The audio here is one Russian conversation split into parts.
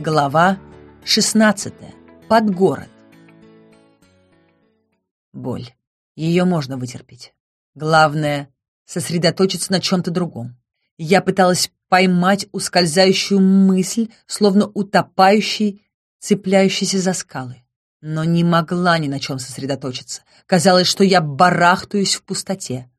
Глава 16. Под город. Боль. Ее можно вытерпеть. Главное — сосредоточиться на чем-то другом. Я пыталась поймать ускользающую мысль, словно утопающий, цепляющийся за скалы. Но не могла ни на чем сосредоточиться. Казалось, что я барахтаюсь в пустоте.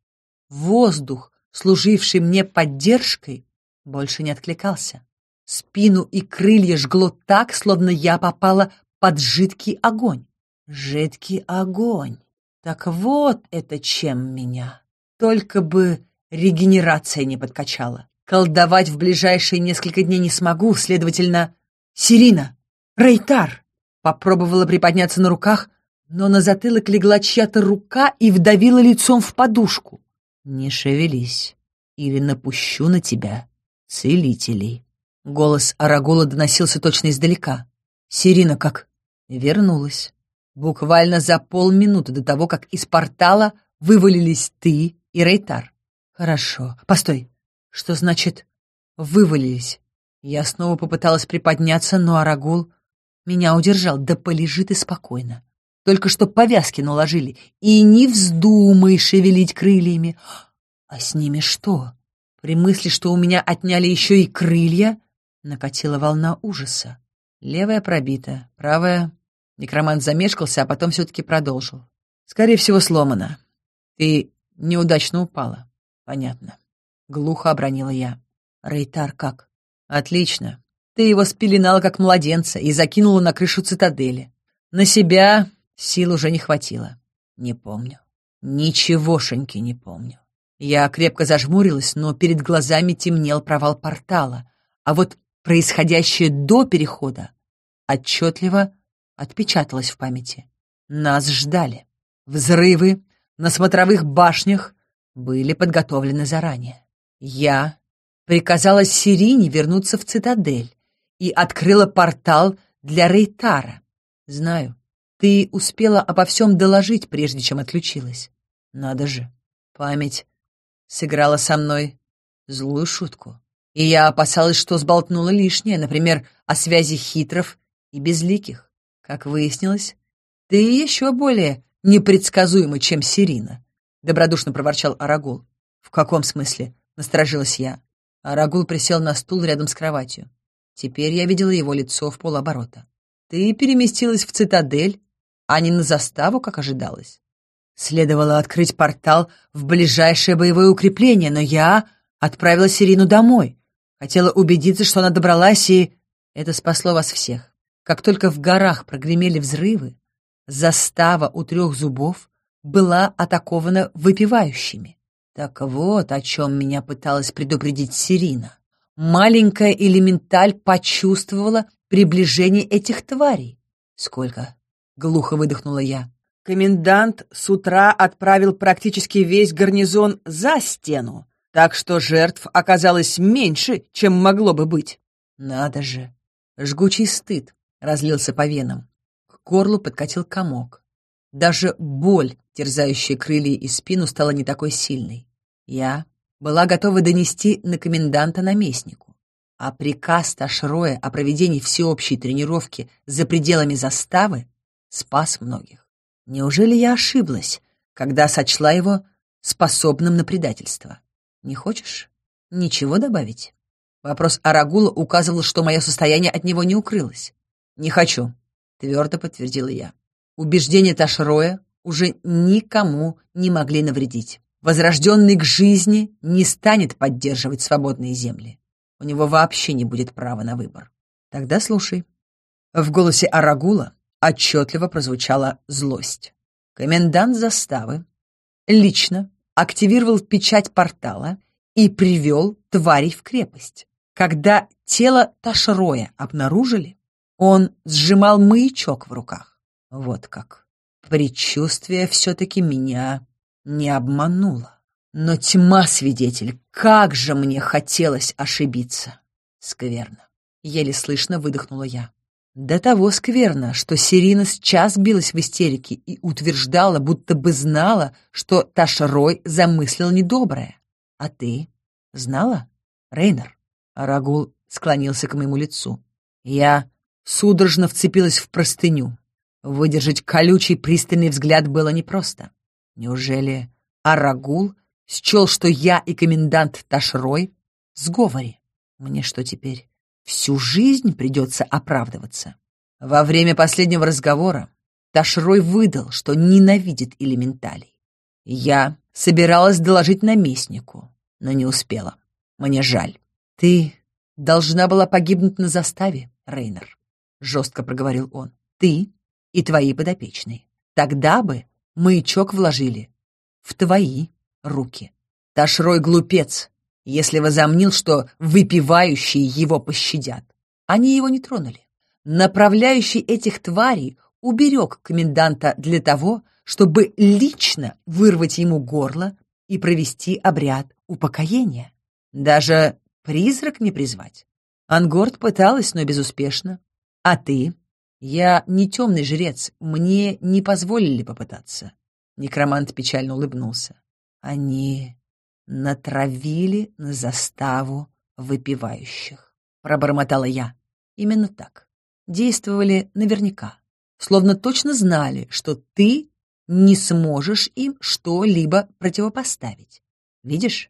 Воздух, служивший мне поддержкой, больше не откликался. Спину и крылья жгло так, словно я попала под жидкий огонь. Жидкий огонь. Так вот это чем меня. Только бы регенерация не подкачала. Колдовать в ближайшие несколько дней не смогу, следовательно... Сирина! Рейтар! Попробовала приподняться на руках, но на затылок легла чья-то рука и вдавила лицом в подушку. «Не шевелись, или напущу на тебя целителей». Голос Арагула доносился точно издалека. Сирина как вернулась. Буквально за полминуты до того, как из портала вывалились ты и Рейтар. Хорошо. Постой. Что значит «вывалились»? Я снова попыталась приподняться, но Арагул меня удержал. Да полежи ты спокойно. Только что повязки наложили. И не вздумай шевелить крыльями. А с ними что? При мысли, что у меня отняли еще и крылья, накатила волна ужаса. Левая пробита, правая... Некромант замешкался, а потом все-таки продолжил. «Скорее всего, сломана. Ты неудачно упала». «Понятно». Глухо обронила я. «Рейтар как?» «Отлично. Ты его спеленала, как младенца, и закинула на крышу цитадели. На себя сил уже не хватило. Не помню. Ничегошеньки не помню. Я крепко зажмурилась, но перед глазами темнел провал портала, а вот происходящее до перехода, отчетливо отпечаталось в памяти. Нас ждали. Взрывы на смотровых башнях были подготовлены заранее. Я приказала Сирине вернуться в цитадель и открыла портал для Рейтара. Знаю, ты успела обо всем доложить, прежде чем отключилась. Надо же, память сыграла со мной злую шутку и я опасалась, что сболтнула лишнее, например, о связи хитров и безликих. Как выяснилось, ты еще более непредсказуема, чем Сирина, — добродушно проворчал Арагул. «В каком смысле?» — насторожилась я. Арагул присел на стул рядом с кроватью. Теперь я видела его лицо в полоборота. «Ты переместилась в цитадель, а не на заставу, как ожидалось. Следовало открыть портал в ближайшее боевое укрепление, но я отправила Сирину домой, Хотела убедиться, что она добралась, и... Это спасло вас всех. Как только в горах прогремели взрывы, застава у трех зубов была атакована выпивающими. Так вот, о чем меня пыталась предупредить Сирина. Маленькая элементаль почувствовала приближение этих тварей. «Сколько?» — глухо выдохнула я. Комендант с утра отправил практически весь гарнизон за стену, так что жертв оказалось меньше, чем могло бы быть. Надо же. Жгучий стыд разлился по венам. К горлу подкатил комок. Даже боль, терзающая крылья и спину, стала не такой сильной. Я была готова донести на коменданта наместнику. А приказ Ташроя о проведении всеобщей тренировки за пределами заставы спас многих. Неужели я ошиблась, когда сочла его способным на предательство? Не хочешь? Ничего добавить? Вопрос Арагула указывал, что мое состояние от него не укрылось. «Не хочу», — твердо подтвердила я. Убеждения Ташроя уже никому не могли навредить. Возрожденный к жизни не станет поддерживать свободные земли. У него вообще не будет права на выбор. Тогда слушай. В голосе Арагула отчетливо прозвучала злость. Комендант заставы лично активировал печать портала и привел тварей в крепость. Когда тело Ташроя обнаружили, он сжимал маячок в руках. Вот как. Предчувствие все-таки меня не обмануло. Но тьма, свидетель, как же мне хотелось ошибиться. Скверно. Еле слышно выдохнула я. До того скверно, что Сирина сейчас билась в истерике и утверждала, будто бы знала, что Ташрой замыслил недоброе. А ты знала, Рейнер? Арагул склонился к моему лицу. Я судорожно вцепилась в простыню. Выдержать колючий пристальный взгляд было непросто. Неужели Арагул счел, что я и комендант Ташрой в сговоре? Мне что теперь, Всю жизнь придется оправдываться. Во время последнего разговора Ташрой выдал, что ненавидит элементалей. Я собиралась доложить наместнику, но не успела. Мне жаль. Ты должна была погибнуть на заставе, Рейнер, жестко проговорил он. Ты и твои подопечные. Тогда бы маячок вложили в твои руки. Ташрой глупец, если возомнил, что выпивающие его пощадят. Они его не тронули. Направляющий этих тварей уберег коменданта для того, чтобы лично вырвать ему горло и провести обряд упокоения. Даже призрак не призвать. Ангорд пыталась, но безуспешно. А ты? Я не темный жрец, мне не позволили попытаться. Некромант печально улыбнулся. Они натравили на заставу выпивающих. Пробормотала я. Именно так. Действовали наверняка. Словно точно знали, что ты не сможешь им что-либо противопоставить. Видишь,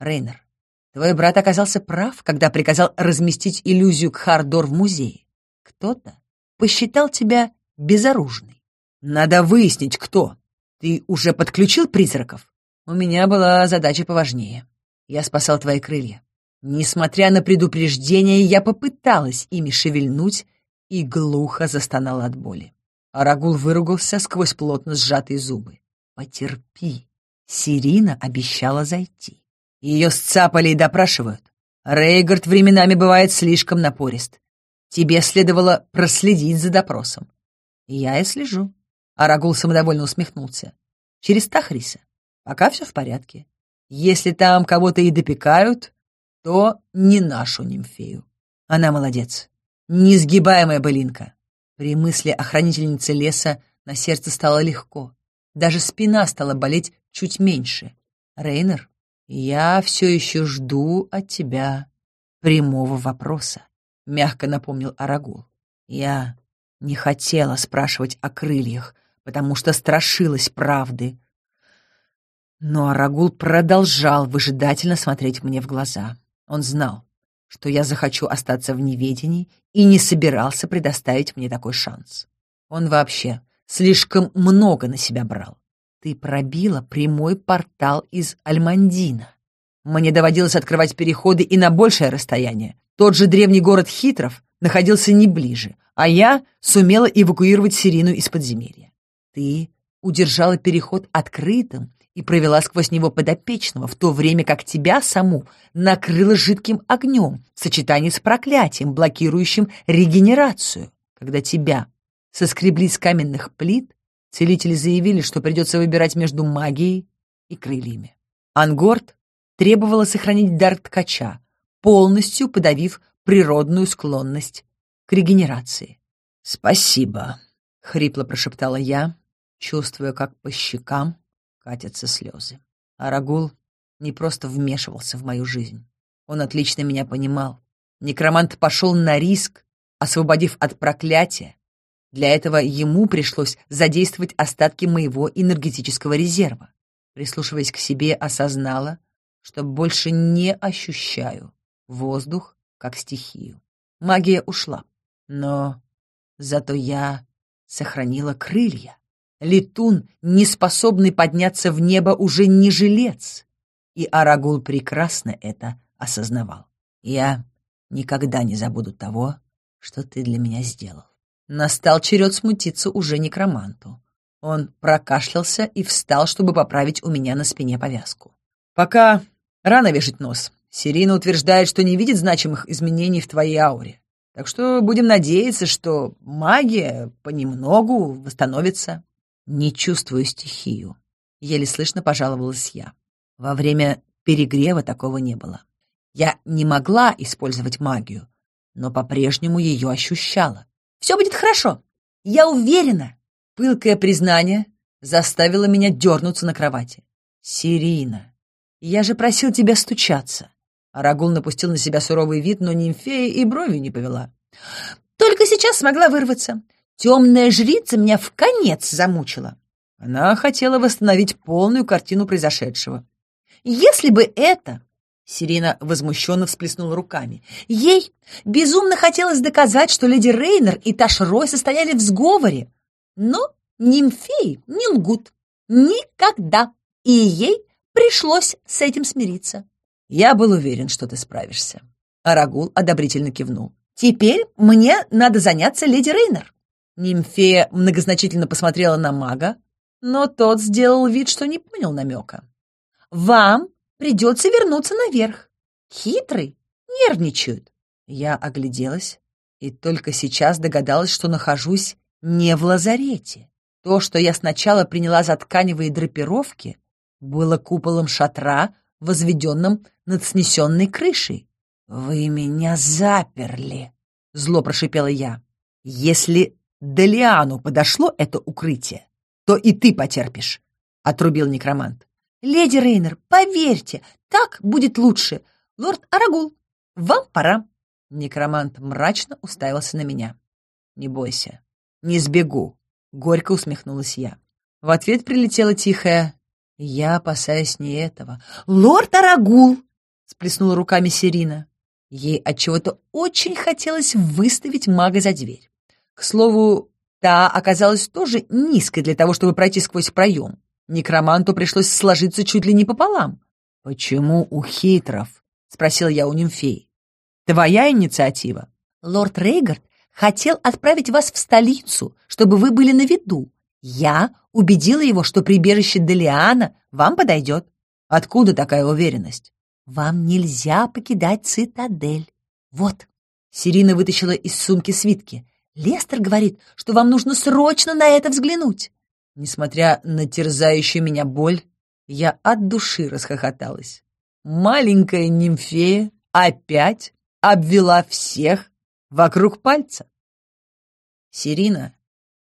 Рейнер, твой брат оказался прав, когда приказал разместить иллюзию Кхардор в музее. Кто-то посчитал тебя безоружной. Надо выяснить, кто. Ты уже подключил призраков? У меня была задача поважнее. Я спасал твои крылья. Несмотря на предупреждение, я попыталась ими шевельнуть и глухо застонала от боли. Арагул выругался сквозь плотно сжатые зубы. «Потерпи!» Сирина обещала зайти. Ее сцапали и допрашивают. Рейгард временами бывает слишком напорист. Тебе следовало проследить за допросом. Я и слежу. Арагул самодовольно усмехнулся. Через Тахриса. Пока все в порядке. Если там кого-то и допекают, то не нашу нимфею. Она молодец. Несгибаемая былинка. При мысли о хранительнице леса на сердце стало легко. Даже спина стала болеть чуть меньше. Рейнер, я все еще жду от тебя прямого вопроса, — мягко напомнил Арагул. Я не хотела спрашивать о крыльях, потому что страшилась правды, но Арагул продолжал выжидательно смотреть мне в глаза. Он знал, что я захочу остаться в неведении и не собирался предоставить мне такой шанс. Он вообще слишком много на себя брал. Ты пробила прямой портал из Альмандина. Мне доводилось открывать переходы и на большее расстояние. Тот же древний город Хитров находился не ближе, а я сумела эвакуировать Сирину из подземелья. Ты удержала переход открытым и провела сквозь него подопечного, в то время как тебя саму накрыла жидким огнем в сочетании с проклятием, блокирующим регенерацию. Когда тебя соскребли с каменных плит, целители заявили, что придется выбирать между магией и крыльями. Ангорд требовала сохранить дар ткача, полностью подавив природную склонность к регенерации. «Спасибо», — хрипло прошептала я, чувствуя, как по щекам катятся слезы. Арагул не просто вмешивался в мою жизнь. Он отлично меня понимал. Некромант пошел на риск, освободив от проклятия. Для этого ему пришлось задействовать остатки моего энергетического резерва. Прислушиваясь к себе, осознала, что больше не ощущаю воздух как стихию. Магия ушла, но зато я сохранила крылья. Летун, не способный подняться в небо, уже не жилец. И Арагул прекрасно это осознавал. «Я никогда не забуду того, что ты для меня сделал». Настал черед смутиться уже некроманту. Он прокашлялся и встал, чтобы поправить у меня на спине повязку. «Пока рано вешать нос. Сирина утверждает, что не видит значимых изменений в твоей ауре. Так что будем надеяться, что магия понемногу восстановится». Не чувствую стихию. Еле слышно пожаловалась я. Во время перегрева такого не было. Я не могла использовать магию, но по-прежнему ее ощущала. «Все будет хорошо, я уверена!» Пылкое признание заставило меня дернуться на кровати. «Сирина, я же просил тебя стучаться!» Арагул напустил на себя суровый вид, но нимфея и брови не повела. «Только сейчас смогла вырваться. Темная жрица меня в конец замучила. Она хотела восстановить полную картину произошедшего. Если бы это... Сирина возмущенно всплеснула руками. Ей безумно хотелось доказать, что леди Рейнер и Ташрой состояли в сговоре. Но нимфеи не лгут. Никогда. И ей пришлось с этим смириться. Я был уверен, что ты справишься. Арагул одобрительно кивнул. Теперь мне надо заняться леди Рейнер. Нимфея многозначительно посмотрела на мага, но тот сделал вид, что не понял намека. «Вам придется вернуться наверх. Хитрый, нервничают». Я огляделась и только сейчас догадалась, что нахожусь не в лазарете. То, что я сначала приняла за тканевые драпировки, было куполом шатра, возведенным над снесенной крышей. «Вы меня заперли!» — зло прошипела я. «Если Делиану подошло это укрытие, то и ты потерпишь», — отрубил некромант. «Леди Рейнер, поверьте, так будет лучше. Лорд Арагул, вам пора». Некромант мрачно уставился на меня. «Не бойся, не сбегу», — горько усмехнулась я. В ответ прилетела тихая «Я опасаюсь не этого». «Лорд Арагул!» — сплеснула руками Сирина. Ей отчего-то очень хотелось выставить мага за дверь. К слову, та оказалась тоже низкой для того, чтобы пройти сквозь проем. Некроманту пришлось сложиться чуть ли не пополам. «Почему у хитров?» — спросил я у Нимфей. «Твоя инициатива?» «Лорд Рейгард хотел отправить вас в столицу, чтобы вы были на виду. Я убедила его, что прибежище Делиана вам подойдет». «Откуда такая уверенность?» «Вам нельзя покидать цитадель. Вот». Сирина вытащила из сумки свитки. Лестер говорит, что вам нужно срочно на это взглянуть. Несмотря на терзающую меня боль, я от души расхохоталась. Маленькая нимфея опять обвела всех вокруг пальца. Сирина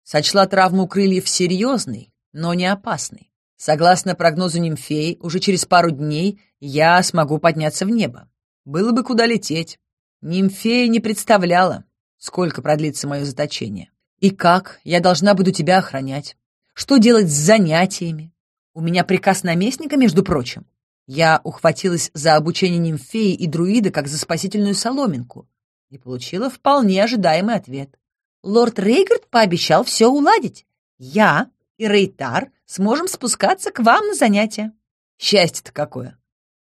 сочла травму крыльев серьезной, но не опасной. Согласно прогнозу нимфеи, уже через пару дней я смогу подняться в небо. Было бы куда лететь. Нимфея не представляла, сколько продлится мое заточение. И как я должна буду тебя охранять? Что делать с занятиями? У меня приказ наместника, между прочим. Я ухватилась за обучение нимфеи и друида как за спасительную соломинку и получила вполне ожидаемый ответ. Лорд Рейгард пообещал все уладить. Я и Рейтар сможем спускаться к вам на занятия. Счастье-то какое!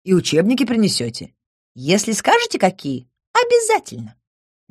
И учебники принесете. Если скажете, какие, обязательно.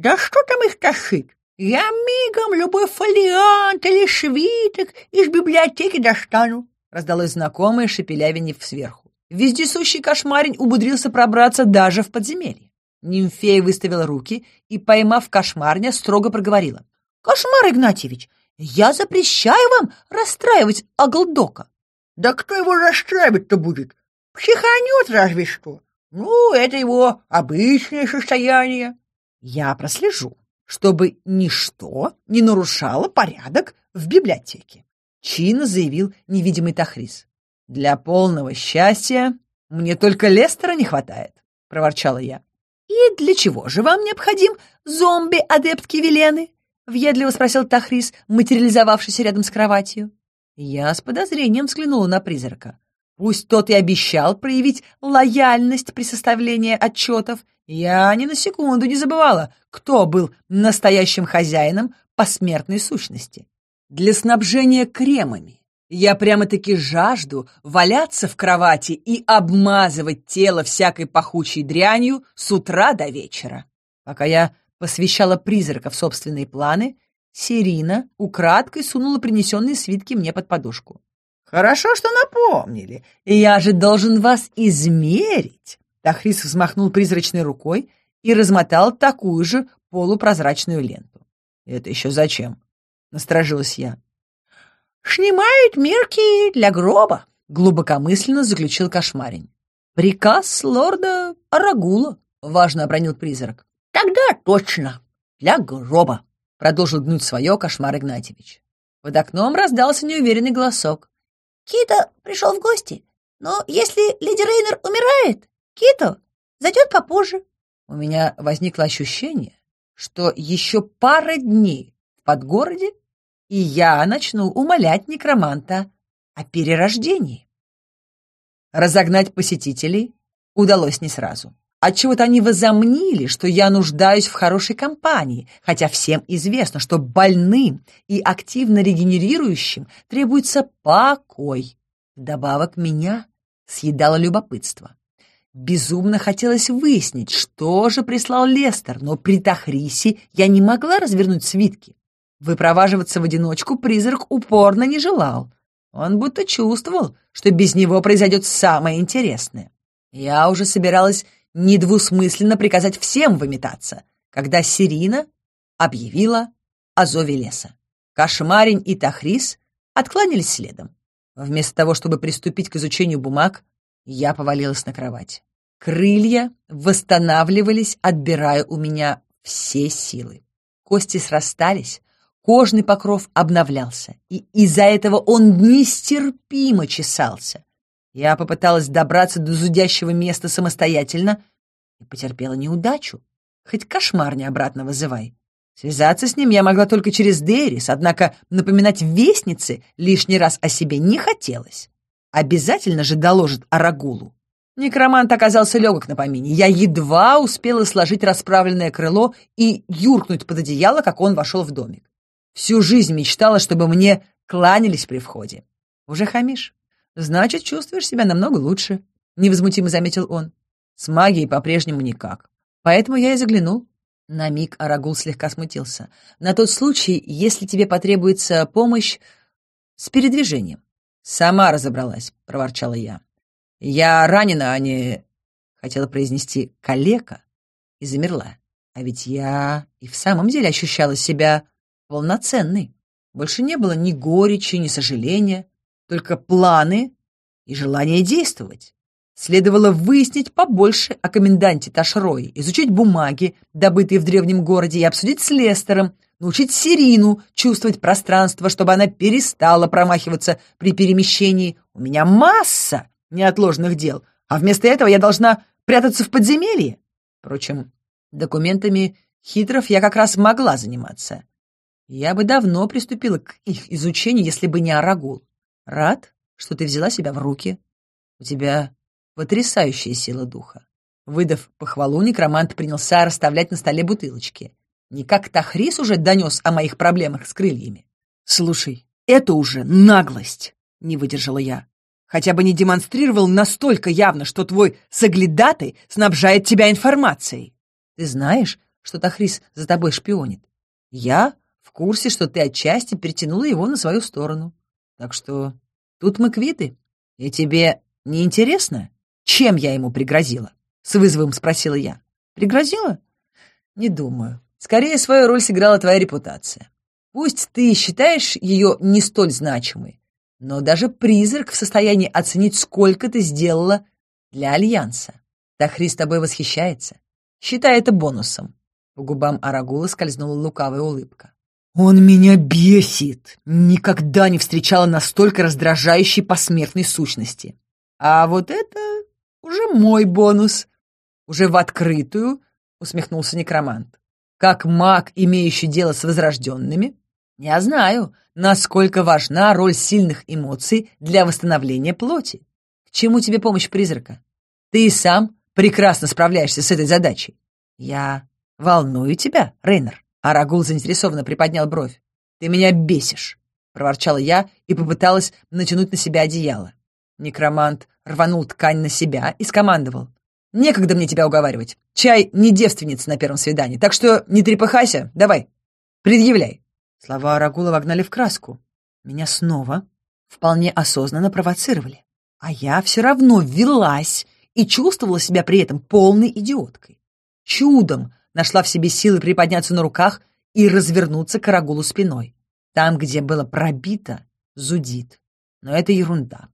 Да что там их кошить? Я мигом любой фолиант или швиток из библиотеки достану, — раздалось знакомое шепелявенев сверху. Вездесущий кошмарень умудрился пробраться даже в подземелье. Нимфея выставила руки и, поймав кошмарня, строго проговорила. — Кошмар, Игнатьевич, я запрещаю вам расстраивать Аглдока. — Да кто его расстраивать-то будет? Психанет разве что. Ну, это его обычное состояние. Я прослежу, чтобы ничто не нарушало порядок в библиотеке, чинно заявил невидимый Тахрис. Для полного счастья мне только Лестера не хватает, проворчала я. «И для чего же вам необходим зомби-адепт Кивелены?» — въедливо спросил Тахрис, материализовавшийся рядом с кроватью. Я с подозрением взглянула на призрака. Пусть тот и обещал проявить лояльность при составлении отчетов я ни на секунду не забывала, кто был настоящим хозяином посмертной сущности. Для снабжения кремами я прямо-таки жажду валяться в кровати и обмазывать тело всякой пахучей дрянью с утра до вечера. Пока я посвящала призрака в собственные планы, Серина украдкой сунула принесенные свитки мне под подушку. «Хорошо, что напомнили. Я же должен вас измерить, Тахрис взмахнул призрачной рукой и размотал такую же полупрозрачную ленту. «Это еще зачем?» — насторожилась я. Шнимают мерки для гроба», — глубокомысленно заключил кошмарень. «Приказ лорда Арагула», — важно обронил призрак. «Тогда точно, для гроба», — продолжил гнуть свое кошмар Игнатьевич. Под окном раздался неуверенный голосок. «Кита пришел в гости, но если леди Рейнер умирает, Кито зайдет попозже. У меня возникло ощущение, что еще пара дней в подгороде, и я начну умолять некроманта о перерождении. Разогнать посетителей удалось не сразу. Отчего-то они возомнили, что я нуждаюсь в хорошей компании, хотя всем известно, что больным и активно регенерирующим требуется покой. Добавок меня съедало любопытство. Безумно хотелось выяснить, что же прислал Лестер, но при Тахрисе я не могла развернуть свитки. Выпроваживаться в одиночку призрак упорно не желал. Он будто чувствовал, что без него произойдет самое интересное. Я уже собиралась недвусмысленно приказать всем выметаться, когда Сирина объявила о зове леса. Кошмарень и Тахрис откланялись следом. Вместо того, чтобы приступить к изучению бумаг, я повалилась на кровать. Крылья восстанавливались, отбирая у меня все силы. Кости срастались, кожный покров обновлялся, и из-за этого он нестерпимо чесался. Я попыталась добраться до зудящего места самостоятельно и потерпела неудачу. Хоть кошмар не обратно вызывай. Связаться с ним я могла только через Дерис, однако напоминать вестнице лишний раз о себе не хотелось. Обязательно же доложит Арагулу. Некромант оказался легок на помине. Я едва успела сложить расправленное крыло и юркнуть под одеяло, как он вошел в домик. Всю жизнь мечтала, чтобы мне кланялись при входе. Уже хамишь. Значит, чувствуешь себя намного лучше, — невозмутимо заметил он. С магией по-прежнему никак. Поэтому я и заглянул. На миг Арагул слегка смутился. На тот случай, если тебе потребуется помощь с передвижением. «Сама разобралась», — проворчала я. «Я ранена, а не...» — хотела произнести «калека» и замерла. А ведь я и в самом деле ощущала себя полноценной. Больше не было ни горечи, ни сожаления, только планы и желание действовать. Следовало выяснить побольше о коменданте Ташрой, изучить бумаги, добытые в древнем городе, и обсудить с Лестером — научить Сирину чувствовать пространство, чтобы она перестала промахиваться при перемещении. У меня масса неотложных дел, а вместо этого я должна прятаться в подземелье. Впрочем, документами хитров я как раз могла заниматься. Я бы давно приступила к их изучению, если бы не Арагул. Рад, что ты взяла себя в руки. У тебя потрясающая сила духа. Выдав похвалу, некромант принялся расставлять на столе бутылочки. Не как Тахрис уже донес о моих проблемах с крыльями. Слушай, это уже наглость, не выдержала я. Хотя бы не демонстрировал настолько явно, что твой соглядатый снабжает тебя информацией. Ты знаешь, что Тахрис за тобой шпионит? Я в курсе, что ты отчасти перетянула его на свою сторону. Так что тут мы квиты. И тебе не интересно, чем я ему пригрозила? С вызовом спросила я. Пригрозила? Не думаю. Скорее, свою роль сыграла твоя репутация. Пусть ты считаешь ее не столь значимой, но даже призрак в состоянии оценить, сколько ты сделала для Альянса. Тахри с тобой восхищается. Считай это бонусом. По губам Арагула скользнула лукавая улыбка. «Он меня бесит! Никогда не встречала настолько раздражающей посмертной сущности. А вот это уже мой бонус. Уже в открытую», — усмехнулся некромант как маг, имеющий дело с возрожденными, я знаю, насколько важна роль сильных эмоций для восстановления плоти. К чему тебе помощь призрака? Ты и сам прекрасно справляешься с этой задачей. Я волную тебя, Рейнер. Арагул заинтересованно приподнял бровь. Ты меня бесишь, проворчала я и попыталась натянуть на себя одеяло. Некромант рванул ткань на себя и скомандовал. Некогда мне тебя уговаривать. Чай не девственница на первом свидании, так что не трепыхайся, давай, предъявляй». Слова Рагула вогнали в краску. Меня снова вполне осознанно провоцировали. А я все равно велась и чувствовала себя при этом полной идиоткой. Чудом нашла в себе силы приподняться на руках и развернуться к Рагулу спиной. Там, где было пробито, зудит. Но это ерунда.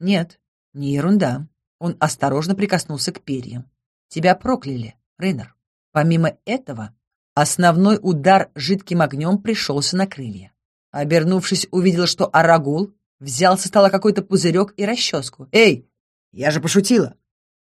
Нет, не ерунда. Он осторожно прикоснулся к перьям. Тебя прокляли, Рейнер. Помимо этого, основной удар жидким огнем пришелся на крылья. Обернувшись, увидел, что Арагул взял со стола какой-то пузырек и расческу. «Эй, я же пошутила!»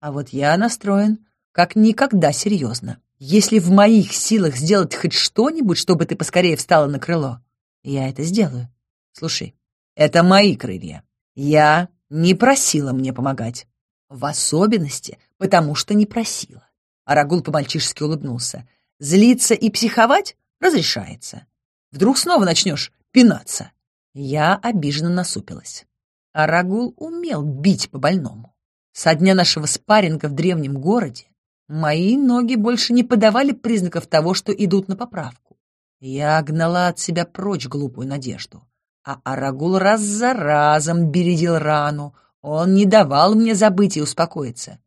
А вот я настроен как никогда серьезно. Если в моих силах сделать хоть что-нибудь, чтобы ты поскорее встала на крыло, я это сделаю. Слушай, это мои крылья. Я не просила мне помогать. В особенности, потому что не просила. Арагул по-мальчишески улыбнулся. Злиться и психовать разрешается. Вдруг снова начнешь пинаться. Я обиженно насупилась. Арагул умел бить по-больному. Со дня нашего спарринга в древнем городе мои ноги больше не подавали признаков того, что идут на поправку. Я гнала от себя прочь глупую надежду, а Арагул раз за разом бередил рану, он не давал мне забыть и успокоиться.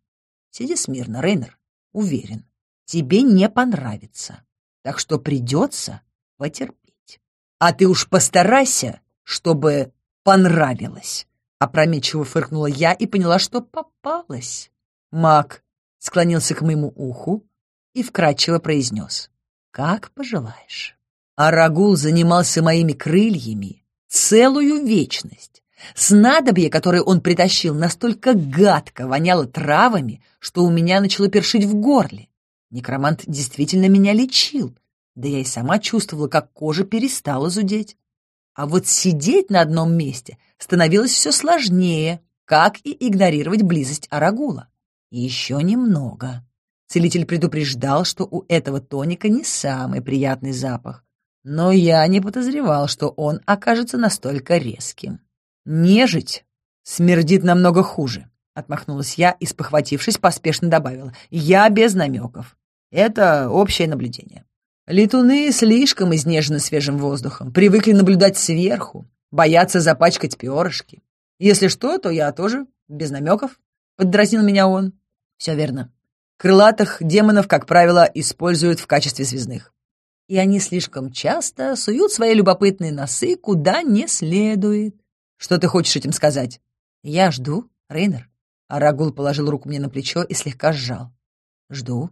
Сиди смирно, Рейнер. Уверен, тебе не понравится. Так что придется потерпеть. А ты уж постарайся, чтобы понравилось. Опрометчиво фыркнула я и поняла, что попалась. Мак склонился к моему уху и вкрадчиво произнес. «Как пожелаешь». Арагул занимался моими крыльями целую вечность Снадобье, которое он притащил, настолько гадко воняло травами, что у меня начало першить в горле. Некромант действительно меня лечил, да я и сама чувствовала, как кожа перестала зудеть. А вот сидеть на одном месте становилось все сложнее, как и игнорировать близость Арагула. Еще немного. Целитель предупреждал, что у этого тоника не самый приятный запах, но я не подозревал, что он окажется настолько резким. «Нежить смердит намного хуже», — отмахнулась я и, спохватившись, поспешно добавила. «Я без намеков. Это общее наблюдение. Летуны слишком изнежены свежим воздухом, привыкли наблюдать сверху, боятся запачкать перышки. Если что, то я тоже без намеков», — поддразнил меня он. «Все верно. Крылатых демонов, как правило, используют в качестве связных. И они слишком часто суют свои любопытные носы куда не следует. Что ты хочешь этим сказать?» «Я жду, Рейнер». Арагул положил руку мне на плечо и слегка сжал. «Жду.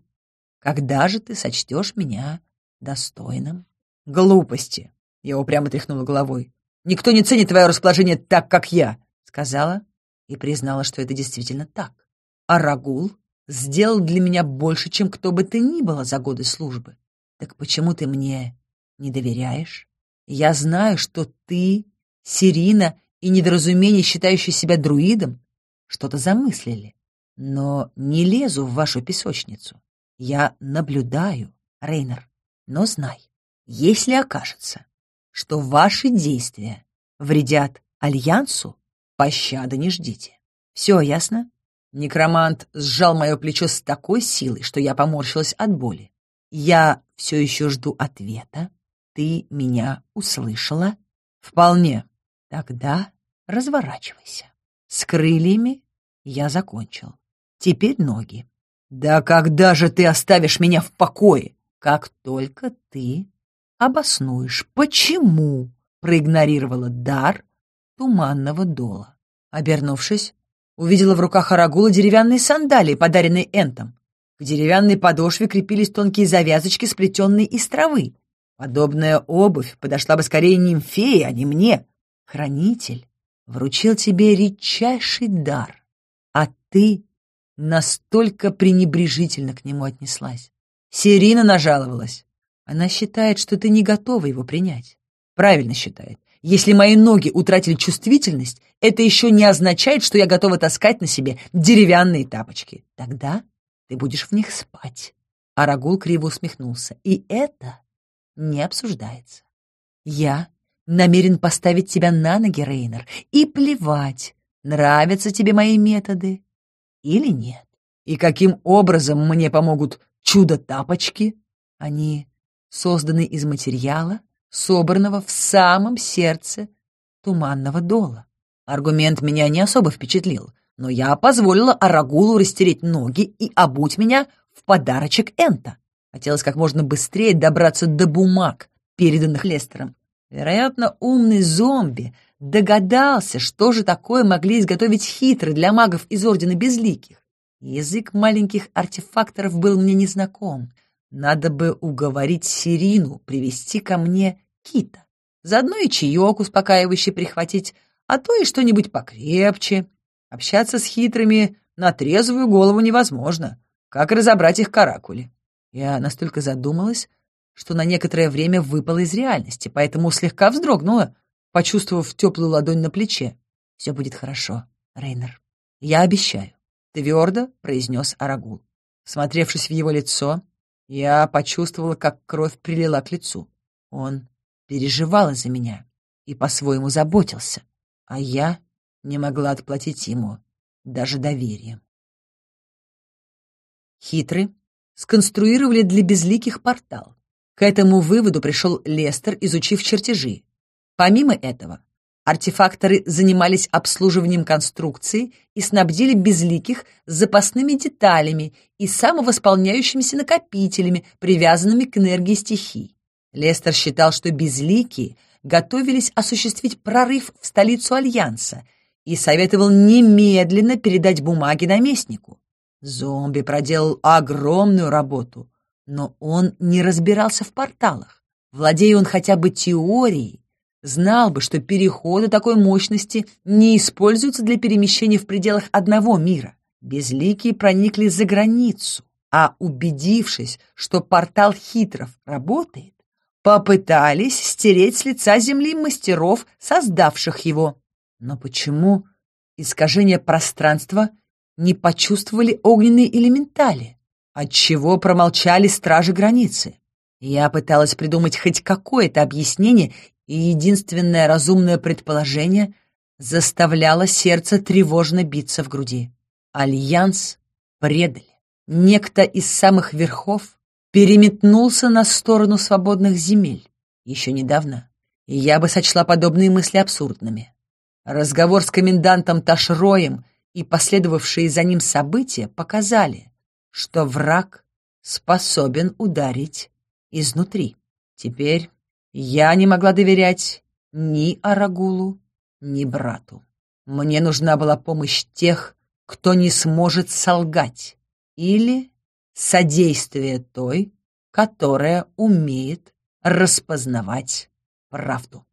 Когда же ты сочтешь меня достойным?» «Глупости!» — я упрямо тряхнула головой. «Никто не ценит твое расположение так, как я!» — сказала и признала, что это действительно так. «Арагул сделал для меня больше, чем кто бы ты ни было за годы службы. Так почему ты мне не доверяешь? Я знаю, что ты, Сирина и недоразумение, считающий себя друидом, что-то замыслили. Но не лезу в вашу песочницу. Я наблюдаю, Рейнер, но знай, если окажется, что ваши действия вредят Альянсу, пощады не ждите. Все ясно? Некромант сжал мое плечо с такой силой, что я поморщилась от боли. Я все еще жду ответа. Ты меня услышала? Вполне. Тогда разворачивайся. С крыльями я закончил. Теперь ноги. Да когда же ты оставишь меня в покое? Как только ты обоснуешь, почему проигнорировала дар туманного дола. Обернувшись, увидела в руках Арагула деревянные сандалии, подаренные Энтом. К деревянной подошве крепились тонкие завязочки, сплетенные из травы. Подобная обувь подошла бы скорее нимфее, а не мне. Хранитель вручил тебе редчайший дар, а ты настолько пренебрежительно к нему отнеслась. Сирина нажаловалась. Она считает, что ты не готова его принять. Правильно считает. Если мои ноги утратили чувствительность, это еще не означает, что я готова таскать на себе деревянные тапочки. Тогда ты будешь в них спать. Арагул криво усмехнулся. И это не обсуждается. Я намерен поставить тебя на ноги, Рейнер, и плевать, нравятся тебе мои методы или нет. И каким образом мне помогут чудо-тапочки? Они созданы из материала, собранного в самом сердце туманного дола. Аргумент меня не особо впечатлил, но я позволила Арагулу растереть ноги и обуть меня в подарочек Энта. Хотелось как можно быстрее добраться до бумаг, переданных Лестером, Вероятно, умный зомби догадался, что же такое могли изготовить хитры для магов из Ордена Безликих. Язык маленьких артефакторов был мне незнаком. Надо бы уговорить Сирину привести ко мне кита. Заодно и чаек успокаивающий прихватить, а то и что-нибудь покрепче. Общаться с хитрыми на трезвую голову невозможно. Как разобрать их каракули? Я настолько задумалась, что на некоторое время выпала из реальности, поэтому слегка вздрогнула, почувствовав теплую ладонь на плече. «Все будет хорошо, Рейнер. Я обещаю», — твердо произнес Арагул. Смотревшись в его лицо, я почувствовала, как кровь прилила к лицу. Он переживал из-за меня и по-своему заботился, а я не могла отплатить ему даже доверием. Хитры сконструировали для безликих портал, к этому выводу пришел Лестер, изучив чертежи. Помимо этого, артефакторы занимались обслуживанием конструкции и снабдили безликих с запасными деталями и самовосполняющимися накопителями, привязанными к энергии стихий. Лестер считал, что безликие готовились осуществить прорыв в столицу Альянса и советовал немедленно передать бумаги наместнику. Зомби проделал огромную работу — но он не разбирался в порталах. Владея он хотя бы теорией, знал бы, что переходы такой мощности не используются для перемещения в пределах одного мира. Безликие проникли за границу, а убедившись, что портал хитров работает, попытались стереть с лица земли мастеров, создавших его. Но почему искажение пространства не почувствовали огненные элементали? отчего промолчали стражи границы. Я пыталась придумать хоть какое-то объяснение, и единственное разумное предположение заставляло сердце тревожно биться в груди. Альянс предали. Некто из самых верхов переметнулся на сторону свободных земель. Еще недавно. Я бы сочла подобные мысли абсурдными. Разговор с комендантом Ташроем и последовавшие за ним события показали, что враг способен ударить изнутри. Теперь я не могла доверять ни Арагулу, ни брату. Мне нужна была помощь тех, кто не сможет солгать, или содействие той, которая умеет распознавать правду.